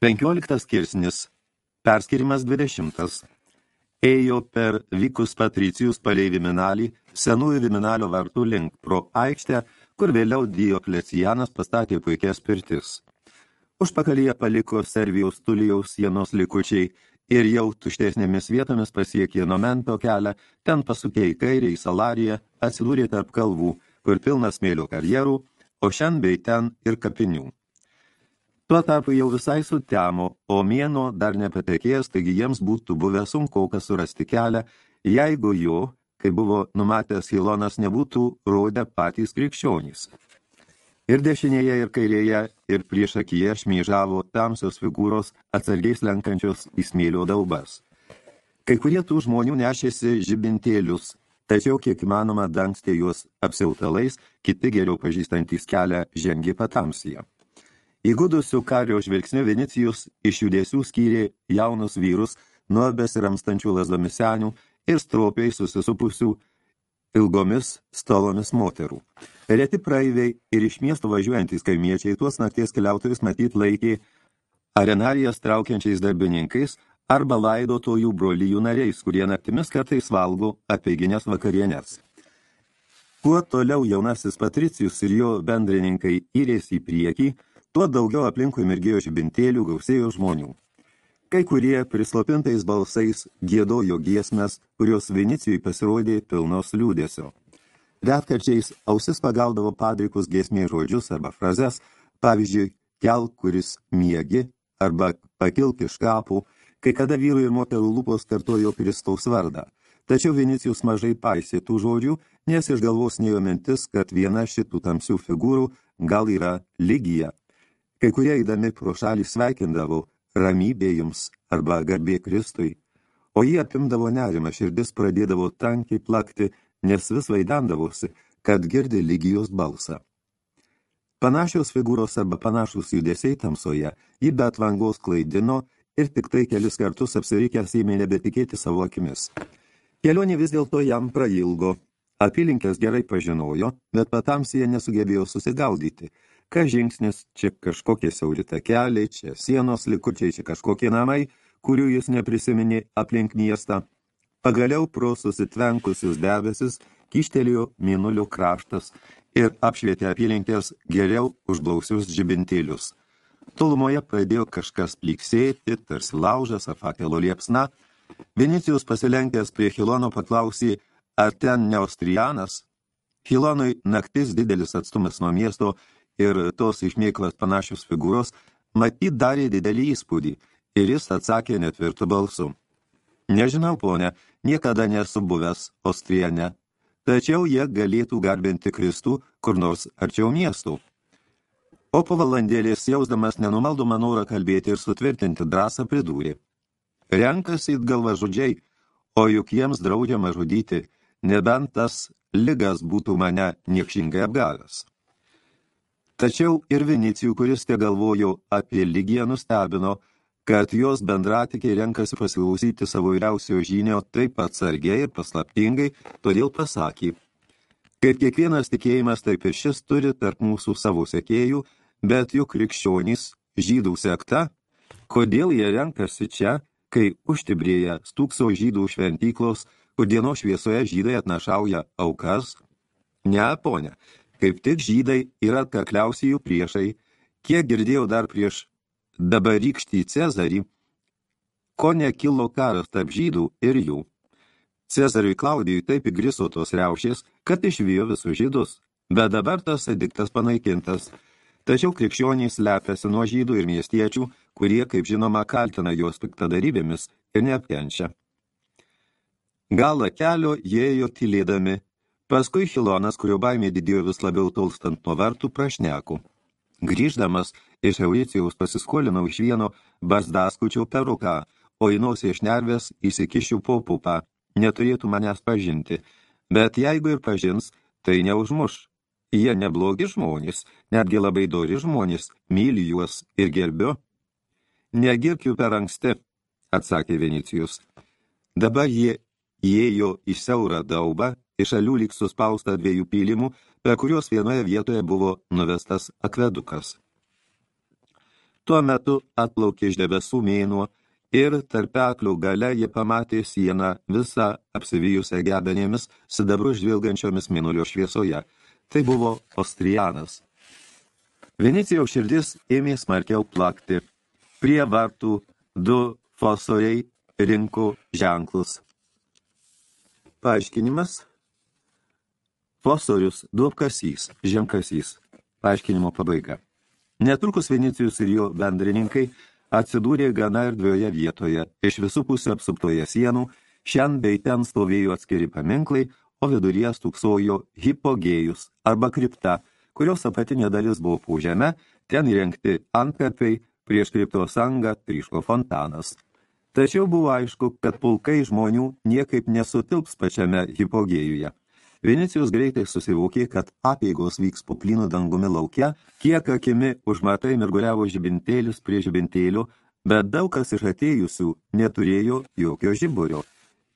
Penkioliktas skirsnis, perskirimas dvidešimtas, ėjo per Vikus Patricijus palei Viminalį, senųjų Viminalio vartų link pro aikštę, kur vėliau Dioklecianas pastatė puikias pirtis. Užpakalyje paliko Servijaus Tulijaus sienos likučiai ir jau tuštesnėmis vietomis pasiekė Nomento kelią, ten pasukė į kairę į Salariją, atsidūrė tarp kalvų, kur pilna smėlio karjerų, o šiandien bei ten ir kapinių. Tuo tarpu jau visai sutemo, o mėno dar nepatekėjęs, taigi jiems būtų buvę sunku kas surasti kelią, jeigu jo, kai buvo numatęs Hilonas, nebūtų rodę patys krikščionys. Ir dešinėje, ir kairėje, ir prieš akiją šmyžavo tamsios figūros atsargiai slenkančios į smėlio daubas. Kai kurie tų žmonių nešėsi žibintėlius, tačiau kiek įmanoma dangstė juos apsiautalais, kiti geriau pažįstantys kelią žengė patamsyje. Įgudusių kario žvilgsnių Vinicijus iš judesių skyrė jaunus vyrus nuo besiramstančių lasdomis senių ir stropiai susisupusių ilgomis stolomis moterų. Reti praeiviai ir iš miesto važiuojantys kaimiečiai tuos nakties keliautojus matyt laikė arenarijas traukiančiais darbininkais arba laidotojų brolyjų nariais, kurie naktimis kartais valgo apeiginės vakarienes. Kuo toliau jaunasis Patricijus ir jo bendrininkai įrės į priekį, tuo daugiau aplinkui mirgėjo žibintėlių gausėjo žmonių. Kai kurie prislopintais balsais gėdojo giesmes, kurios Vinicijui pasirodė pilnos liūdėsio. Retkarčiais ausis pagaudavo padrikus giesmės žodžius arba frazes, pavyzdžiui, kel, kuris miegi, arba pakilk iš kapų, kai kada vyrų ir moterų lūpos kartojo Kristaus vardą. Tačiau Vinicijus mažai paisė tų žodžių, nes iš galvos nejo mintis, kad viena šitų tamsių figūrų gal yra lygija. Kai kurie įdami pro šalį sveikindavo, ramybė jums arba garbė Kristui, o jį apimdavo nerima, širdis pradėdavo tankiai plakti, nes vis vaidendavosi, kad girdi lygijos balsą. Panašios figūros arba panašus judesiai tamsoje jį be atvangos klaidino ir tik tai kelis kartus apsirikęs įmė nebetikėti savo akimis. Kelionė vis dėlto jam prailgo. Apylinkės gerai pažinojo, bet patamsyje nesugebėjo susigaudyti – Kas žingsnis, čia kažkokie siauri takeliai, čia sienos likučiai, čia kažkokie namai, kurių jis neprisiminė aplink miestą. Pagaliau pro susitvenkusius debesis kištelėjo mėnulio kraštas ir apšvietė apylinkės geriau užblausius žibintėlius. Tolumoje pradėjo kažkas pliksėti, tarsi laužas ar fakelo liepsna. Vinicijus pasilenkęs prie Hilono paklausė, ar ten ne Austrianas? Hilonui naktis didelis atstumas nuo miesto ir tos išmėklas panašios figūros matyt darė didelį įspūdį ir jis atsakė netvirtų balsu. Nežinau, ponė, niekada nesu buvęs Ostriene, tačiau jie galėtų garbinti Kristų kur nors arčiau miestų. O po valandėlės jausdamas nenumaldomą norą kalbėti ir sutvirtinti drąsą pridūrė. Renkasi galva žodžiai, o juk jiems draudžiama žudyti, nebent tas ligas būtų mane niekšingai apgavęs. Tačiau ir Vinicijų, kuris te galvojo apie lygiją, nustebino, kad jos bendratikiai renkasi pasiklausyti savo vyriausio žynio taip atsargiai ir paslaptingai, todėl pasakė, kaip kiekvienas tikėjimas, taip ir šis turi tarp mūsų savo sekėjų, bet juk krikščionys žydų sekta, kodėl jie renkasi čia, kai užtibrėja stūkso žydų šventyklos, kur dienos šviesoje žydai atnašauja aukas? Ne, ponia, Kaip tik žydai yra kakliausiai jų priešai, kiek girdėjau dar prieš dabarykštį Cezarį, ko nekilo karas tarp žydų ir jų. Cezariui Klaudijui taip įgriso tos riaušės, kad išvijo visus žydus, bet dabar tas ediktas panaikintas. Tačiau krikščionys slepiasi nuo žydų ir miestiečių, kurie, kaip žinoma, kaltina juos piktadarybėmis ir neapkenčia. Galą kelio jie ėjo tylėdami, Paskui Hilonas, kurio baimė didėjo vis labiau tolstant nuo vartų, prašnekų. Grįždamas iš Euricijaus pasiskolinau iš vieno bazdaskučio peruką, o į nosį iš nervės įsikišiu po pupą. Neturėtų manęs pažinti, bet jeigu ir pažins, tai neužmuš. Jie neblogi žmonės, netgi labai dori žmonės, myliu juos ir gerbiu. Negirk jų per anksti, atsakė Venicijus. Dabar jie įėjo į siaurą daubą iš šalių lyg suspausta dviejų pylimų, per kuriuos vienoje vietoje buvo nuvestas akvedukas. Tuo metu atplaukė iš debesų mėnuo ir tarpeklių gale jie pamatė sieną visą apsivijusią gebenėmis, sidabru žvilgančiomis mėnulio šviesoje. Tai buvo Ostrianas. Venecijaus širdis ėmė smarkiau plakti. Prie vartų du fosoriai rinko ženklus. Paaiškinimas Fosorius duopkasys, žemkasys. Paaiškinimo pabaiga. Netrukus Vinicijus ir jo bendrininkai atsidūrė gana erdvioje vietoje, iš visų pusių apsuptoje sienų, šian bei ten stovėjo atskiri paminklai, o viduryje stūksojo hipogėjus arba kripta, kurios apatinė dalis buvo po žeme, ten įrengti antkarpiai, prieš kriptos angą tryško fontanas. Tačiau buvo aišku, kad pulkai žmonių niekaip nesutilps pačiame hipogėjuje. Vinicijus greitai susivokė, kad apeigos vyks po plynų dangumi laukia, kiek akimi užmatai mirguliavo žibintėlis prie žibintėlių, bet daug kas iš atėjusių neturėjo jokio žiburio.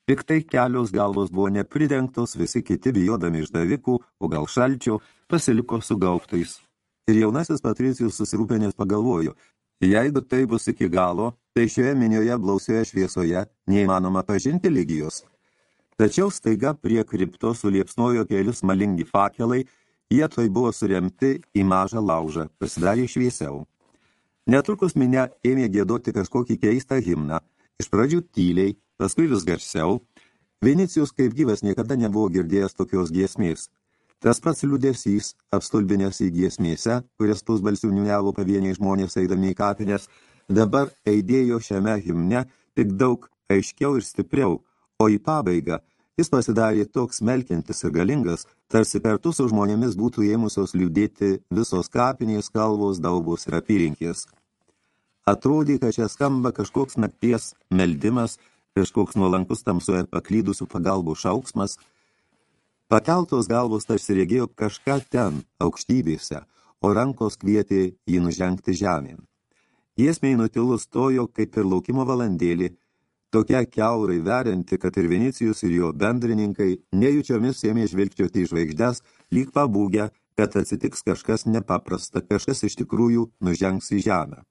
Tik tai kelios galvos buvo nepridengtos, visi kiti bijodami išdavikų, o gal šalčio, pasiliko su gaubtais. Ir jaunasis Patricijus susirūpinęs pagalvojo, jeigu tai bus iki galo, tai šioje minioje blausioje šviesoje neįmanoma pažinti lygijos. Tačiau staiga prie kripto suliepsnojo kelius malingi fakelai, jie toj buvo suremti į mažą laužą, pasidarė šviesiau. Netrukus minė ėmė gėdoti kažkokį keistą himną, iš pradžių tyliai, paskui vis garsiau. Vinicijus kaip gyvas niekada nebuvo girdėjęs tokios giesmės. Tas pats liūdėsys, apstulbinės į giesmėse, kurias pusbalsių niuniavo pavieniai žmonės eidami į kapinės, dabar eidėjo šiame himne tik daug aiškiau ir stipriau, o į pabaigą jis pasidarė toks melkiantis ir galingas, tarsi kartu su žmonėmis būtų ėmusios liūdėti visos kapinės kalvos, daubos ir apyrinkės. Atrodė, kad čia skamba kažkoks nakties meldimas, kažkoks nuolankus tamsoje paklydusių pagalbų šauksmas. Pakeltos galvos tarsi regėjo kažką ten, aukštybėse, o rankos kvietė jį nužengti žemėn. Giesmiai nutilus tojo, kaip ir laukimo valandėlį, tokia keurai verianti, kad ir Vinicijus ir jo bendrininkai nejučiomis ėmė žvilgčioti į žvaigždes, lyg pabūgę, kad atsitiks kažkas nepaprasta, kažkas iš tikrųjų nužengs į žemę.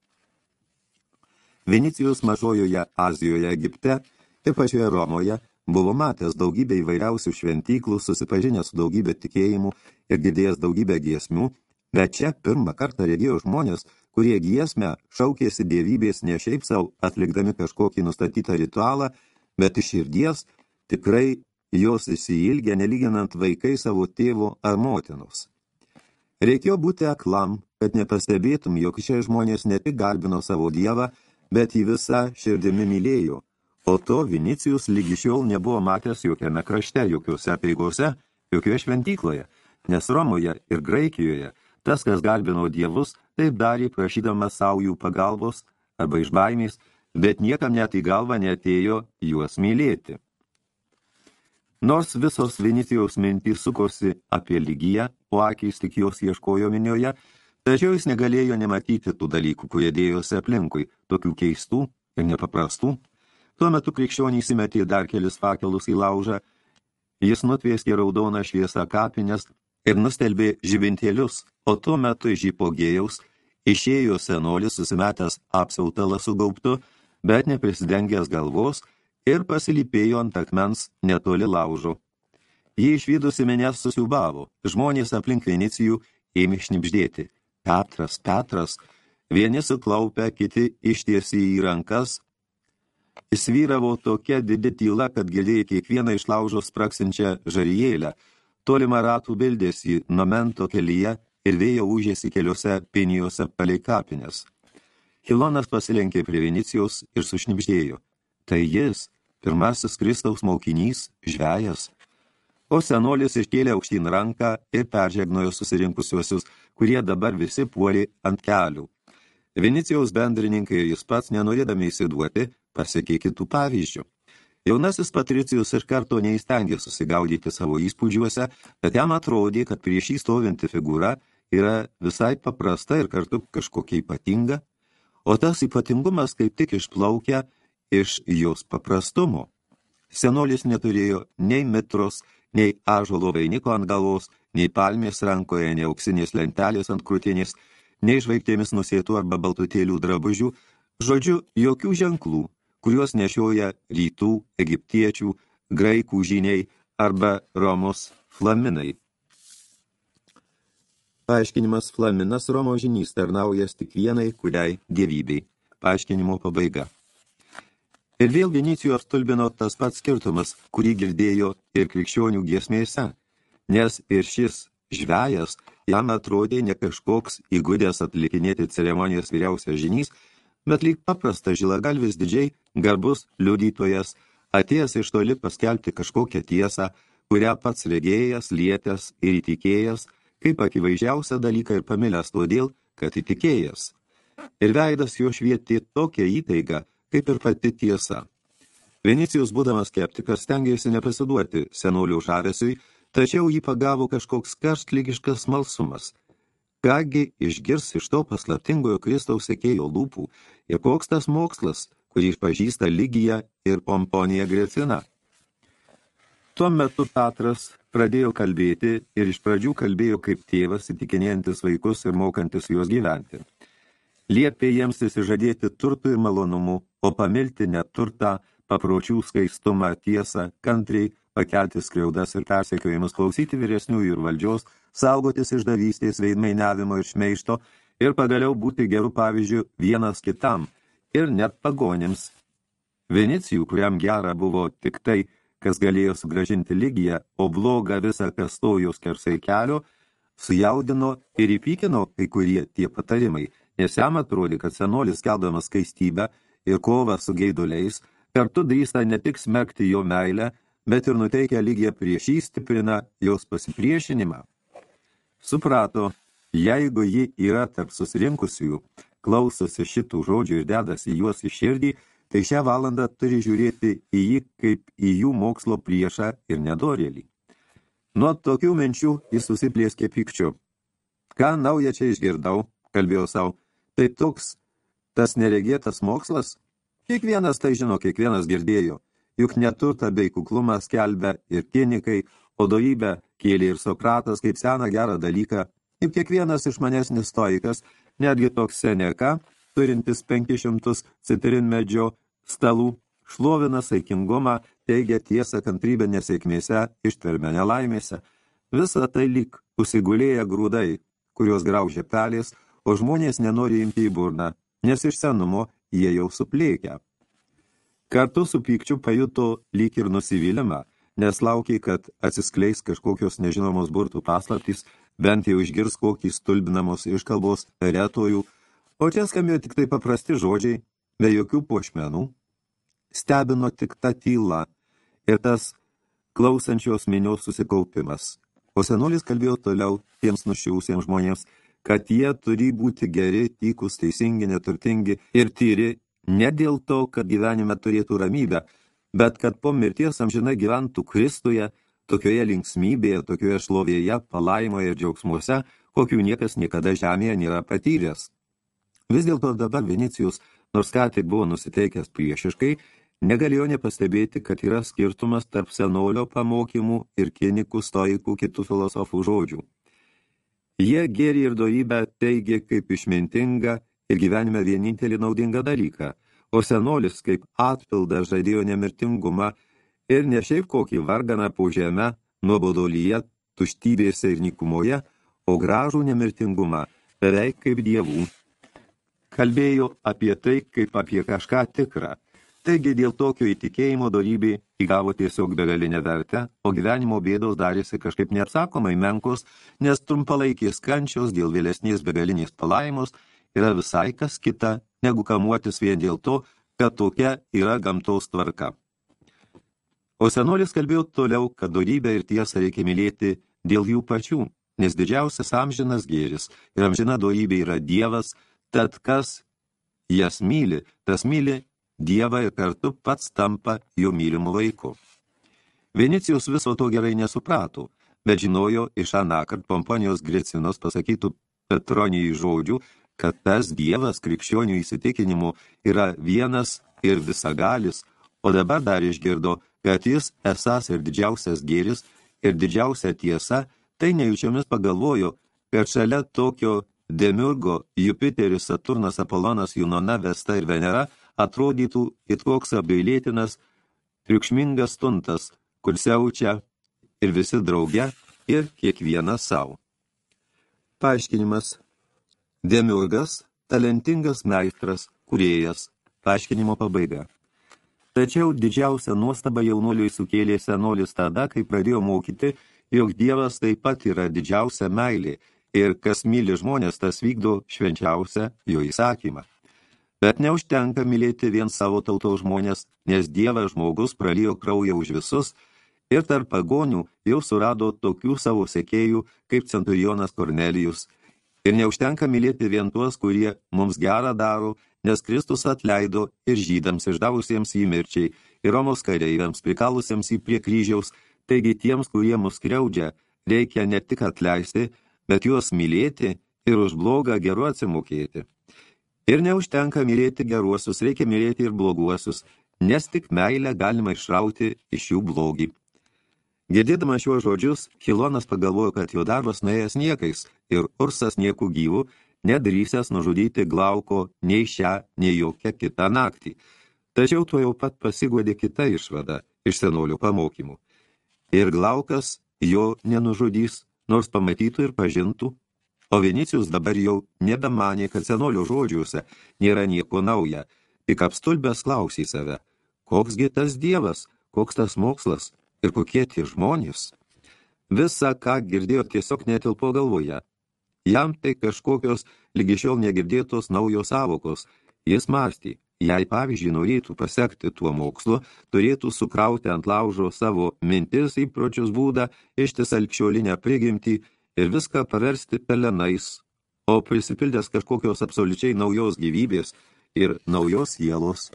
Vinicijus mažojoje Azijoje Egipte ir pačioje Romoje buvo matęs daugybę įvairiausių šventyklų, susipažinęs su daugybė tikėjimų ir girdėjęs daugybę giesmių, bet čia pirmą kartą regėjo žmonės, kurie giesmę šaukėsi dievybės ne šiaip savo atlikdami kažkokį nustatytą ritualą, bet iš širdies tikrai jos įsiilgė, nelyginant vaikai savo tėvo ar motinos. Reikėjo būti aklam, kad nepastebėtum, jog šie žmonės ne tik garbino savo dievą, bet jį visą širdimi mylėjo, o to Vinicijus lygi šiol nebuvo matęs jokiame krašte, jokiuose apeigose, jokioje šventykloje, nes Romoje ir Graikijoje – Tas, kas garbino dievus, taip darė prašydamas savo jų pagalbos arba iš baimės, bet niekam net į galvą netėjo juos mylėti. Nors visos Venicijaus mintys sukosi apie lygiją, o akys tik jos ieškojo minioje, tačiau jis negalėjo nematyti tų dalykų, kurie dėjosi aplinkui, tokių keistų ir nepaprastų. Tuo metu krikščionys įmetė dar kelis fakelus į laužą, jis nutvieskė raudoną šviesą kapinės ir nustelbė žibintėlius, o tuo metu iš įpogėjaus išėjo senolis susimetęs apsautalą su gaubtu, bet neprisidengęs galvos ir pasilypėjo ant akmens netoli laužo. Jį išvydusi menės susiubavo, žmonės aplink Venicijų ėmė šnipždėti. Petras, Petras, vieni suklaupę, kiti ištiesi į rankas. Įsvyravo tokia didi tyla, kad girdėjai kiekvieną iš laužo spraksinčią žarijėlę – Tolima ratų bildėsi nomento kelyje ir vėjo užėsi keliuose pinijose palei kapinės. Hilonas pasilenkė prie Vinicijos ir sušnipždėjo. Tai jis, pirmasis Kristaus maukinys, žvejas. O senolis iškėlė aukštyn ranką ir peržegnojo susirinkusiuosius, kurie dabar visi puolė ant kelių. Venicijaus bendrininkai jis pats, nenorėdami įsiduoti, pasiekė kitų pavyzdžių. Jaunasis Patricijus iš karto neįstengė susigaudyti savo įspūdžiuose, bet jam atrodė, kad prieš jį stovinti figūra yra visai paprasta ir kartu kažkokia ypatinga, o tas ypatingumas kaip tik išplaukia iš jos paprastumo. Senolis neturėjo nei mitros, nei ažolo vainiko ant galvos, nei palmės rankoje, nei auksinės lentelės ant krūtinės, nei žvaigždėmis nusėtų arba baltutėlių drabužių, žodžiu, jokių ženklų, kuriuos nešioja rytų, egiptiečių, graikų žiniai arba Romos flaminai. Paaiškinimas flaminas Romo žinys tarnaujas tik vienai, kuriai dievybei. Paaiškinimo pabaiga. Ir vėl Vinicijų apstulbino tas pats skirtumas, kurį girdėjo ir krikščionių giesmėse, nes ir šis žvejas jam atrodė ne kažkoks įgudęs atlikinėti ceremonijos vyriausias žinys, bet lyg paprastas žilagalvis didžiai garbus liudytojas, atėjęs iš toli paskelbti kažkokią tiesą, kurią pats regėjęs, lietęs ir įtikėjęs, kaip akivaizdžiausią dalyką ir pamilęs todėl, kad įtikėjęs. Ir veidas jo švietė tokią įtaigą, kaip ir pati tiesa. Venicijus, būdamas skeptikas, stengiasi nepasiduoti senolių žavesiui, tačiau jį pagavo kažkoks karštlygiškas smalsumas. Kągi išgirs iš to paslaptingojo Kristaus sekėjo lūpų ir koks tas mokslas, kurį išpažįsta Lygija ir Pomponija Grefina. Tuo metu Petras pradėjo kalbėti ir iš pradžių kalbėjo kaip tėvas, įtikinėjantis vaikus ir mokantis juos gyventi. Liepė jiems įsižadėti turtų ir malonumų, o pamilti neturtą, papročių skaistumą, tiesą, kantriai, pakelti skriaudas ir persekiojimus, klausyti vyresniųjų ir valdžios, saugotis išdavystės, veidmainiavimo ir šmeišto ir pagaliau būti gerų pavyzdžių vienas kitam ir net pagonims. Venicijų, kuriam gera buvo tik tai, kas galėjo sugražinti lygiją, o blogą visą, kas stojus kersai kelio, sujaudino ir įpykino kai kurie tie patarimai, nes jam atrodė, kad senolis keldamas skaistybę ir kovą su geiduliais, kartu drįsta ne tik smerkti jo meilę, bet ir nuteikia lygiai prieš jį stiprina jos pasipriešinimą. Suprato, jeigu ji yra tarp susirinkusiųjų, klausosi šitų žodžių ir dedasi juos į širdį, tai šią valandą turi žiūrėti į jį kaip į jų mokslo priešą ir nedorėlį. Nuo tokių minčių jis susiplėskė pykčiu. Ką naują čia išgirdau, kalbėjau savo, tai toks tas neregėtas mokslas? Kiekvienas tai žino, kiekvienas girdėjo – juk neturta bei kuklumą skelbia ir kinikai, o dojybę kėlė ir Sokratas kaip seną gerą dalyką, juk kiekvienas išmanesnis stoikas, netgi toks seneka, turintis 500 citrinmedžio stalų, šlovina saikingumą, teigia tiesą kantrybę nesėkmėse, ištvermę nelaimėse. Visa tai lyg užsigulėję grūdai, kurios graužia pelės, o žmonės nenori imti į burną, nes iš senumo jie jau suplėkia. Kartu su pykčiu pajuto lyg ir nusivylimą, nes laukiai, kad atsiskleis kažkokios nežinomos burtų paslaptys, bent jau išgirs kokį stulbinamos iškalbos retojų, o čia skambėjo tik tai paprasti žodžiai, be jokių pošmenų. Stebino tik ta tyla ir tas klausančios minios susikaupimas. O senulis kalbėjo toliau tiems nušiausiems žmonėms, kad jie turi būti geri, tykus, teisingi, neturtingi ir tyri ne dėl to, kad gyvenime turėtų ramybę, bet kad po mirties amžinai gyventų Kristuje, tokioje linksmybėje, tokioje šlovėje, palaimoje ir džiaugsmuose, kokių niekas niekada žemėje nėra patyręs. Vis dėlto dabar Vinicijus, nors ką tik buvo nusiteikęs priešiškai, negalėjo nepastebėti, kad yra skirtumas tarp senolio pamokymų ir kinikų, stoikų, kitų filosofų žodžių. Jie gėrį ir dojybę teigė kaip išmintingą ir gyvenime vienintelį naudingą dalyką, o senolis kaip atpildą žadėjo nemirtingumą ir ne šiaip kokį varganą po žemę, nuobodolyje, tuštybėse ir nikumoje, o gražų nemirtingumą, beveik kaip dievų. Kalbėjo apie tai, kaip apie kažką tikrą. Taigi dėl tokio įtikėjimo dorybė įgavo tiesiog begalinę vertę, o gyvenimo bėdos darėsi kažkaip neatsakomai menkos, nes trumpalaikės kančios dėl vėlesnės begalinės palaimos – yra visai kas kita, negu kamuotis vien dėl to, kad tokia yra gamtos tvarka. O senolis kalbėjo toliau, kad dorybę ir tiesą reikia mylėti dėl jų pačių, nes didžiausias amžinas gėris ir amžina dorybė yra Dievas, tad kas jas myli, tas myli Dievą ir kartu pats tampa jo mylimu vaiku. Venicijus viso to gerai nesuprato, bet žinojo iš anakart Pomponijos Grecinos pasakytų Petronijai žodžių, kad tas dievas krikščionių įsitikinimu yra vienas ir visagalis, o dabar dar išgirdo, kad jis esas ir didžiausias gėris ir didžiausia tiesa, tai nejučiomis pagalvojo, kad šalia tokio Demiurgo, Jupiteris, Saturnas, Apolonas, Junona, Vesta ir Venera atrodytų it koks apgailėtinas, triukšmingas stuntas, kur siaučia ir visi drauge ir kiekvienas savo. Paaiškinimas. Demiurgas – talentingas meistras, kurėjas. Paaiškinimo pabaiga. Tačiau didžiausia nuostaba jaunuoliui sukėlė senolis tada, kai pradėjo mokyti, jog Dievas taip pat yra didžiausia meilė ir kas myli žmonės, tas vykdo švenčiausią jo įsakymą. Bet neužtenka mylėti vien savo tautos žmonės, nes Dievas žmogus pralijo kraują už visus ir tarp pagonių jau surado tokių savo sekėjų kaip centurionas Kornelijus. Ir neužtenka mylėti vien tuos, kurie mums gerą daro nes Kristus atleido ir žydams išdavusiems jį mirčiai, ir Romos kareiviams prikalusiems jį prie kryžiaus, taigi tiems, kurie mus kriaudžia, reikia ne tik atleisti, bet juos mylėti ir už blogą geru atsimokėti. Ir neužtenka mylėti geruosius, reikia mylėti ir bloguosius, nes tik meilę galima išrauti iš jų blogį. Girdėdama šiuos žodžius, Hilonas pagalvojo, kad jo darbas nuėjęs niekais ir Ursas niekų gyvų, nedrysęs nužudyti Glauko nei šią, nei jokią kitą naktį. Tačiau tuo jau pat pasiguodė kita išvada iš senolių pamokymų. Ir Glaukas jo nenužudys, nors pamatytų ir pažintų, o Vinicijus dabar jau nebemanė, kad senolių žodžiuose nėra nieko nauja, tik apstulbęs klausė save, koksgi tas dievas, koks tas mokslas ir kokie tie žmonės. Visa, ką girdėjo, tiesiog netilpo galvoje, Jam tai kažkokios lygi šiol negirdėtos naujos savokos. Jis mąstė, jei pavyzdžiui norėtų pasekti tuo mokslu, turėtų sukrauti ant laužo savo mintis įpročius būdą, ištis alkščiolinę prigimtį ir viską paversti pelenais, o prisipildęs kažkokios absoliučiai naujos gyvybės ir naujos sielos.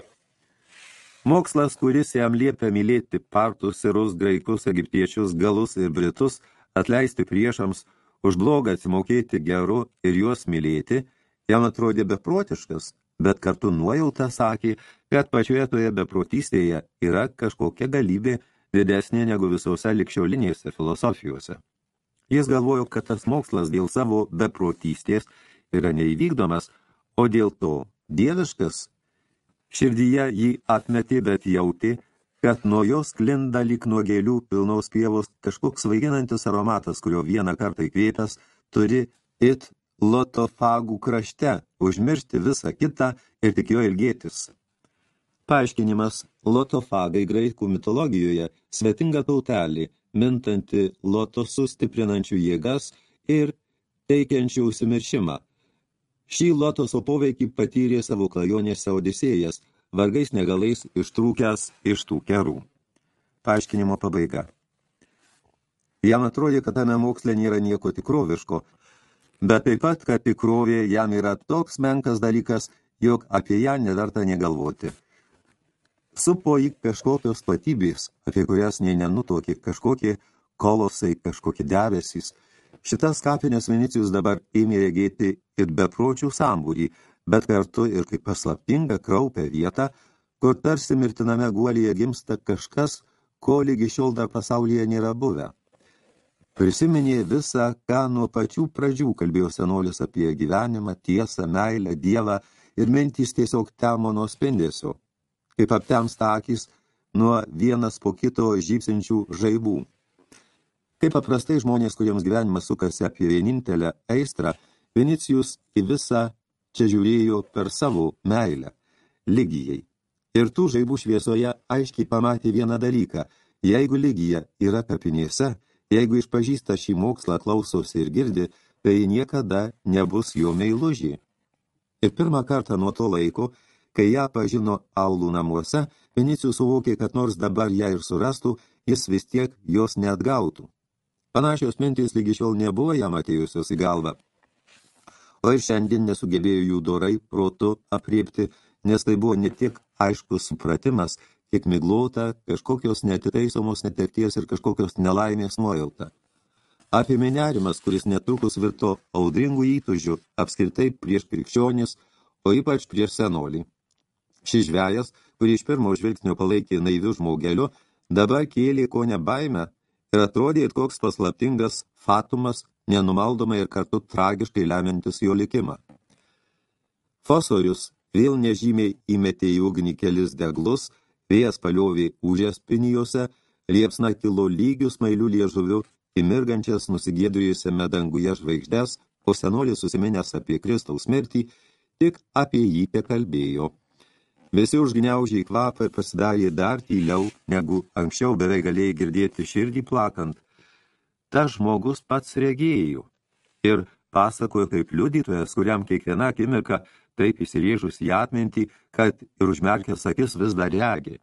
Mokslas, kuris jam liepia mylėti partus, sirus, graikus, egiptiečius, galus ir britus, atleisti priešams – už blogą atsimokėti geru ir juos mylėti, jam atrodė beprotiškas, bet kartu nuojauta sakė, kad pačioje toje beprotystėje yra kažkokia galybė didesnė negu visose likščiolinėse filosofijose. Jis galvojo, kad tas mokslas dėl savo beprotystės yra neįvykdomas, o dėl to dieviškas. Širdyje jį atmetė, bet jautė, kad nuo jos klinda lyg nuo gėlių pilnaus pievos kažkoks svaiginantis aromatas, kurio vieną kartą įkvėpęs turi it lotofagų krašte užmiršti visą kitą ir tik jo ilgėtis. Paaiškinimas lotofagai graikų mitologijoje svetinga tautelį, mintanti lotosų stiprinančių jėgas ir teikiančių užsimiršimą. Šį lotoso poveikį patyrė savo klajonėse Odisėjas – vargais negalais ištrūkęs iš tų kerų. Paaiškinimo pabaiga. Jam atrodė, kad tame moksle nėra nieko tikroviško, bet taip pat, kad tikrovė jam yra toks menkas dalykas, jog apie ją neverta negalvoti. Supo į kažkokios patybės, apie kurias nei nenutokė kažkokie kolosai, kažkokie debesys. Šitas kapinės Vinicijus dabar ėmė regėti ir bepročių sambūrį, bet kartu ir kaip paslaptinga kraupę vietą, kur tarsi mirtiname guolyje gimsta kažkas, ko lygi šiol dar pasaulyje nėra buvę. Prisiminė visą, ką nuo pačių pradžių kalbėjo senolis apie gyvenimą, tiesą, meilę, dievą ir mintys tiesiog temo nuo spindėsio, kaip aptemsta akis nuo vienas po kito žypsinčių žaibų. Kaip paprastai žmonės, kuriems gyvenimas sukasi apie vienintelę aistrą, Vinicijus į visą čia žiūrėjo per savo meilę, lygijai. Ir tų žaibų šviesoje aiškiai pamatė vieną dalyką. Jeigu lygija yra kapinėse, jeigu išpažįsta šį mokslą klausosi ir girdi, tai niekada nebus jo meilužį. Ir pirmą kartą nuo to laiko, kai ją pažino aulų namuose, Vinicijus suvokė, kad nors dabar ją ir surastų, jis vis tiek jos neatgautų. Panašios mintys lygi šiol nebuvo jam atėjusios į galvą o ir šiandien nesugebėjo jų dorai protu apriepti, nes tai buvo ne tik aiškus supratimas, kiek miglota, kažkokios netitaisomos netekties ir kažkokios nelaimės nuojauta. Apėmė nerimas, kuris netrukus virto audringų įtužių apskritai prieš krikščionis, o ypač prieš senolį. Šis žvejas, kurį iš pirmo žvilgsnio palaikė naivių žmogeliu, dabar kėlė ko nebaimę ir atrodė koks paslaptingas fatumas nenumaldomai ir kartu tragiškai lemiantis jo likimą. Fosorius vėl nežymiai įmetė į ugnį kelis deglus, vėjas paliovė užės pinijose, liepsna kilo lygių smailių liežuvių įmirgančias nusigėdujusiame danguje žvaigždės, o senolis susiminęs apie Kristaus mirtį, tik apie jį te kalbėjo. Visi užgniaužiai kvapą pasidarė dar tyliau, negu anksčiau beveik galėjai girdėti širdį plakant. Ta žmogus pats regėjo ir pasakojo kaip liudytojas, kuriam kiekviena akimirka taip įsirėžus į atmintį, kad ir užmerkęs akis vis dar regi.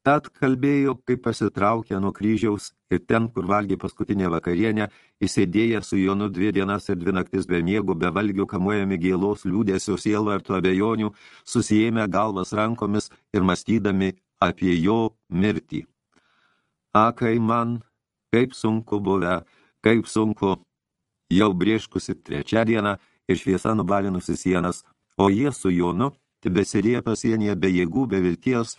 Tad kalbėjo, kaip pasitraukė nuo kryžiaus ir ten, kur valgė paskutinę vakarienę, įsėdėję su Jonu dvi dienas ir dvi naktis be miego, be valgių kamuojami gėlos liūdėsio sielvarto abejonių, susijėmę galvas rankomis ir mąstydami apie jo mirtį. Akai man, kaip sunku buvę, kaip sunku, jau brieškusi trečią dieną ir šviesa nubalinusi sienas, o jie su Jonu, tebesirėję pasienyje be jėgų, be vilties,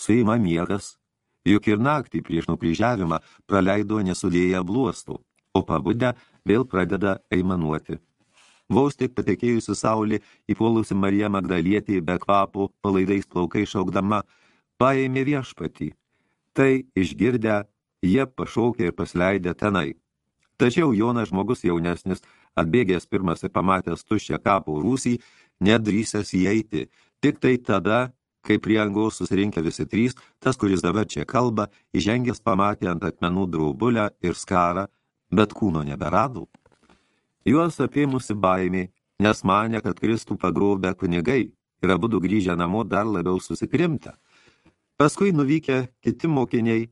suima miegas, juk ir naktį prieš nukryžiavimą praleido nesudėję bluostų, o pabudę vėl pradeda aimanuoti. Vos tik patekėjusi saulė, įpuolusi Marija Magdalietį be kvapų, palaidais plaukai šaukdama, paėmė viešpatį. Tai išgirdę, jie pašaukė ir pasileidė tenai. Tačiau Jonas žmogus jaunesnis, atbėgęs pirmas ir pamatęs tuščią kapų rūsį, nedrysęs įeiti, tik tai tada Kai prie angaus susirinkę visi trys, tas, kuris dabar čia kalba, įžengęs pamatė ant akmenų draubulę ir skarą, bet kūno neberadų. Juos apėmusi baimė, nes manė, kad Kristų pagrobę kunigai ir abudu grįžę namo dar labiau susikrimta. Paskui nuvykę kiti mokiniai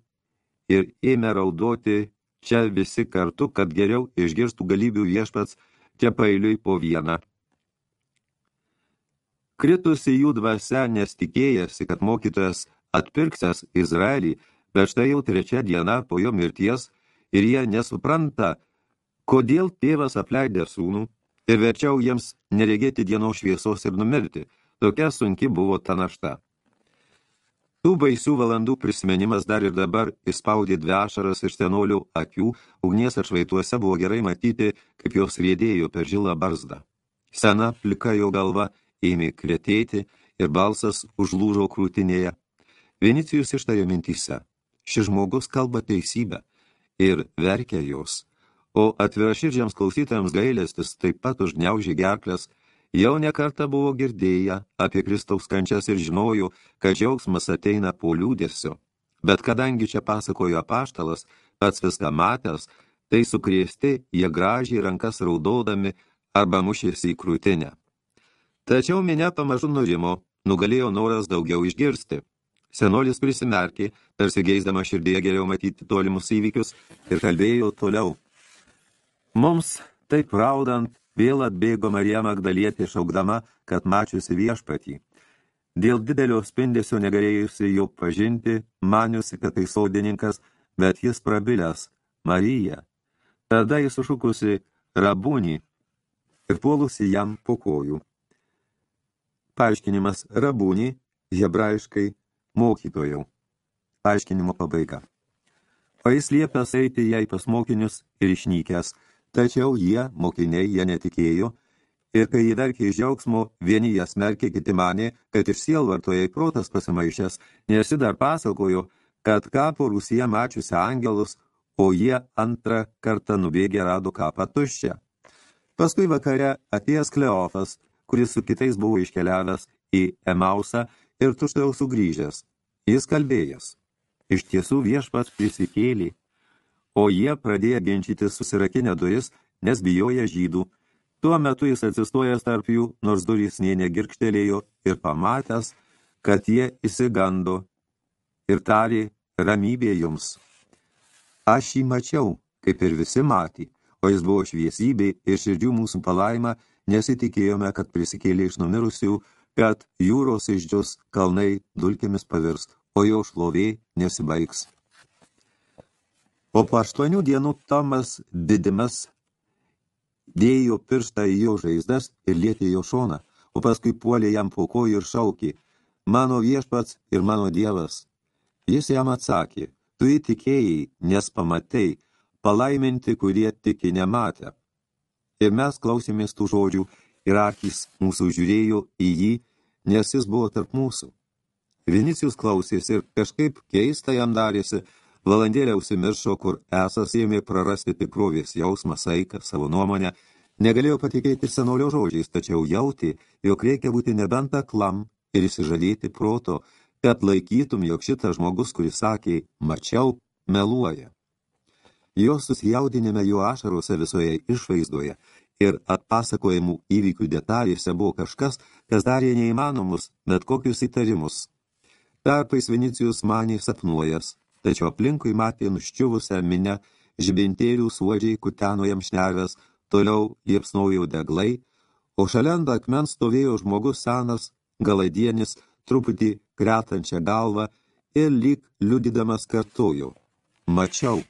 ir ėmė raudoti čia visi kartu, kad geriau išgirstų galybių viešpats čia pailiui po vieną kritusi jų dvasia, nes tikėjasi, kad mokytojas atpirksęs Izraelį, bet štai jau trečia diena po jo mirties ir jie nesupranta, kodėl tėvas apleidė sūnų ir verčiau jiems neregėti dienos šviesos ir numirti. Tokia sunki buvo ta našta. Tų baisių valandų prisimenimas dar ir dabar įspaudė dvi ašaras iš senolių akių, ugnies atšvaituose buvo gerai matyti, kaip jos riedėjo per žilą barzdą. Sena, plika jo galva ėmė kretėti ir balsas užlūžo krūtinėje. Vinicijus ištarė mintyse. Šis žmogus kalba teisybę ir verkia jos, o atviraširdžiams klausytojams gailestis taip pat užgniaužė gerklės, jau nekartą buvo girdėję apie Kristaus kančias ir žinojo, kad džiaugsmas ateina po liūdėsio. Bet kadangi čia pasakojo apaštalas, pats viską matęs, tai sukrėsti jie gražiai rankas raudodami arba mušėsi į krūtinę. Tačiau minė pamažu nurimo, nugalėjo noras daugiau išgirsti. Senolis prisimerkė, tarsi geisdama širdėje geriau matyti tolimus įvykius ir kalbėjo toliau. Mums, taip raudant, vėl atbėgo Marija Magdalietė šaukdama, kad mačiusi viešpatį. Dėl didelio spindesio negalėjusi jo pažinti, maniusi, kad tai saudininkas, bet jis prabilęs, Marija. Tada jis sušukusi rabūnį ir puolusi jam po kojų. Paaiškinimas rabūnį, hebrajiškai mokytojau. Paaiškinimo pabaiga. O jis liepęs eiti jai pas mokinius ir išnykęs, tačiau jie, mokiniai, jie netikėjo, ir kai jį verkė iš džiaugsmo, vieni jas merkė, kiti manė, kad iš sielvarto jai protas pasimaišęs, nes ji dar pasakojo, kad kapo Rusija mačiusi angelus, o jie antrą kartą nubėgė rado kapą tuščią. Paskui vakare atėjęs Kleofas, kuris su kitais buvo iškeliavęs į Emausą ir tuštau sugrįžęs. Jis kalbėjęs. Iš tiesų viešpats prisikėlė, o jie pradėjo ginčyti susirakinę duris, nes bijoja žydų. Tuo metu jis atsistojęs tarp jų, nors durys nė negirkštelėjo ir pamatęs, kad jie įsigando ir tarė ramybė jums. Aš jį mačiau, kaip ir visi matė, o jis buvo šviesybė ir širdžių mūsų palaima Nesitikėjome, kad prisikėlė iš numirusių, kad jūros išdžius kalnai dulkėmis pavirs, o jo šlovė nesibaigs. O po aštuonių dienų Tomas didimas dėjo pirštą į jo žaizdas ir lietė jo šoną, o paskui puolė jam po kojų ir šaukė, mano viešpats ir mano dievas. Jis jam atsakė, tu įtikėjai, nes pamatei, palaiminti, kurie tiki nematę. Ir mes klausėmės tų žodžių, ir akys mūsų žiūrėjo į jį, nes jis buvo tarp mūsų. Vinicijus klausėsi ir kažkaip keista jam darėsi, valandėlę užsimiršo, kur esas ėmė prarasti tikrovės jausmą, saiką, savo nuomonę, negalėjo patikėti senolio žodžiais, tačiau jautė, jog reikia būti nebent aklam ir įsižadėti proto, kad laikytum, jog šitas žmogus, kuris sakė, mačiau, meluoja. Jo susijaudinime jų ašarose visoje išvaizdoje ir atpasakojimų įvykių detalėse buvo kažkas, kas darė neįmanomus, bet kokius įtarimus. Tarpais Vinicijus manė sapnuojas, tačiau aplinkui matė nuščiuvusią minę, žibintėlių suodžiai kuteno jam šnevės, toliau liepsnojo deglai, o ant akmens stovėjo žmogus senas, galadienis, truputį kretančią galvą ir lyg liudydamas kartojo. Mačiau.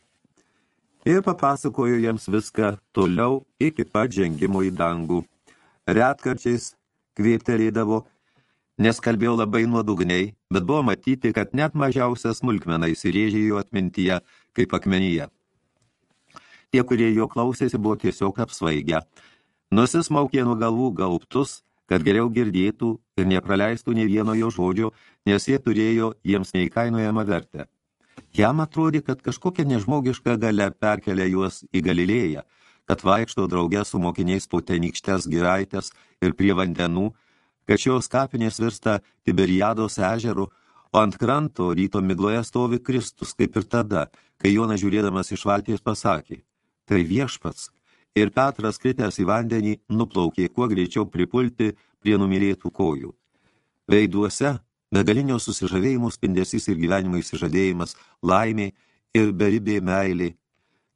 Ir papasakojo jiems viską toliau iki pat žengimo į dangų. Retkarčiais kvėptelėdavo, nes kalbėjo labai nuodugniai, bet buvo matyti, kad net mažiausia smulkmena įsirėžė jo atmintyje, kaip akmenyje. Tie, kurie jo klausėsi, buvo tiesiog apsvaigę. Nusismaukė nuo galvų gaubtus, kad geriau girdėtų ir nepraleistų ne vieno jo žodžio, nes jie turėjo jiems neįkainojamą vertę. Jam atrodė, kad kažkokia nežmogiška gale perkelia juos į Galilėją, kad vaikšto drauge su mokiniais po tenykštės giraitės ir prie vandenų, kad šios kapinės virsta Tiberiados ežeru, o ant kranto ryto migloje stovi Kristus, kaip ir tada, kai Jonas žiūrėdamas iš valties pasakė, tai viešpats, ir Petras kritęs į vandenį nuplaukė kuo greičiau pripulti prie numylėtų kojų. Veiduose begalinio susižavėjimų spindesys ir gyvenimo įsižadėjimas, laimė ir beribė meilė.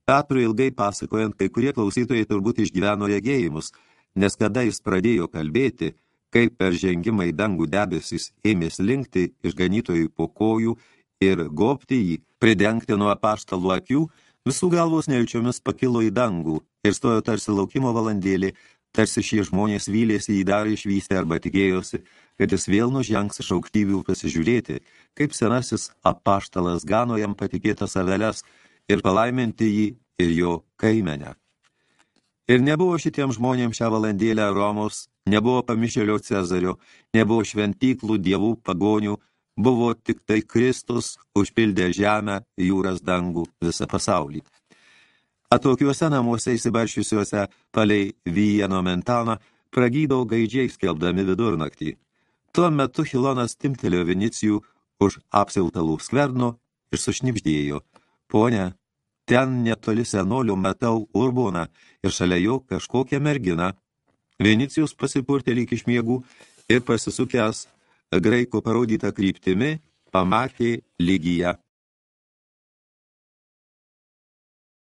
Petrui ilgai pasakojant, kai kurie klausytojai turbūt išgyveno regėjimus, nes kada jis pradėjo kalbėti, kaip per žengimą į dangų debesis ėmė slinkti išganytojų po kojų ir gopti jį, pridengti nuo apaštalų akių, Visų galvos nejučiomis pakilo į dangų ir stojo tarsi laukimo valandėlį, tarsi šie žmonės vylėsi jį dar išvysti arba tikėjosi, kad jis vėl nužengs iš aukštybių pasižiūrėti, kaip senasis apaštalas gano jam patikėtas aveles ir palaiminti jį ir jo kaimenę. Ir nebuvo šitiems žmonėms šią valandėlę Romos, nebuvo pamišėlio Cezario, nebuvo šventyklų dievų pagonių, buvo tik tai Kristus užpildė žemę, jūras dangų, visą pasaulį. Atokiuose namuose įsibaršiusiuose palei Vijeno mentaną pragydo gaidžiai skelbdami vidurnaktį. Tuo metu Hilonas timtelėjo Vinicijų už apsiltalų skverno ir sušnipždėjo. Pone, ten netoli senolių matau urboną ir šalia jo kažkokią merginą. Vinicijus pasipurtė lyg iš miegų ir pasisukęs graiko parodyta kryptimi pamatė lygyje